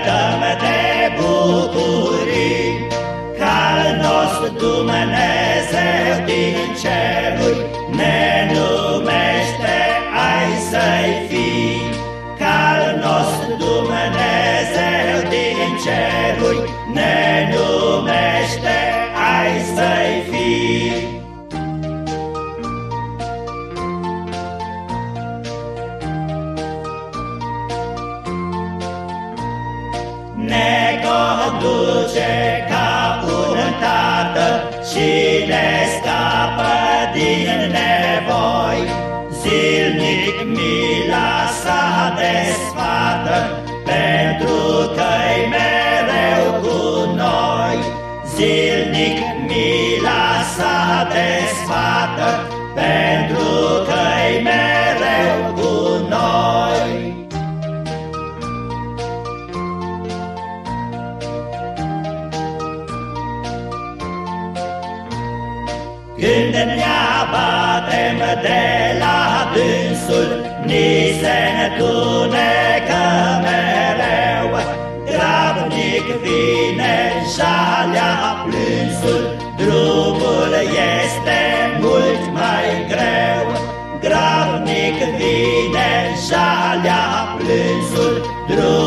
cântăm de bucurii, ca nostru Dumnezeu din ceruri ne numește ai să-i fii. Ca nostru Dumnezeu din ceruri ne numește Ne conduce ca un tată și ne scapă din nevoi. Zilnic mila sa desfată, pentru că-i mereu cu noi. Zilnic mila sa desfată, Când ne abatem de la dânsul, ni se întunecă mereu. Grabnic vine jalea plânsul, drumul este mult mai greu. Grabnic vine jalea plânsul, drumul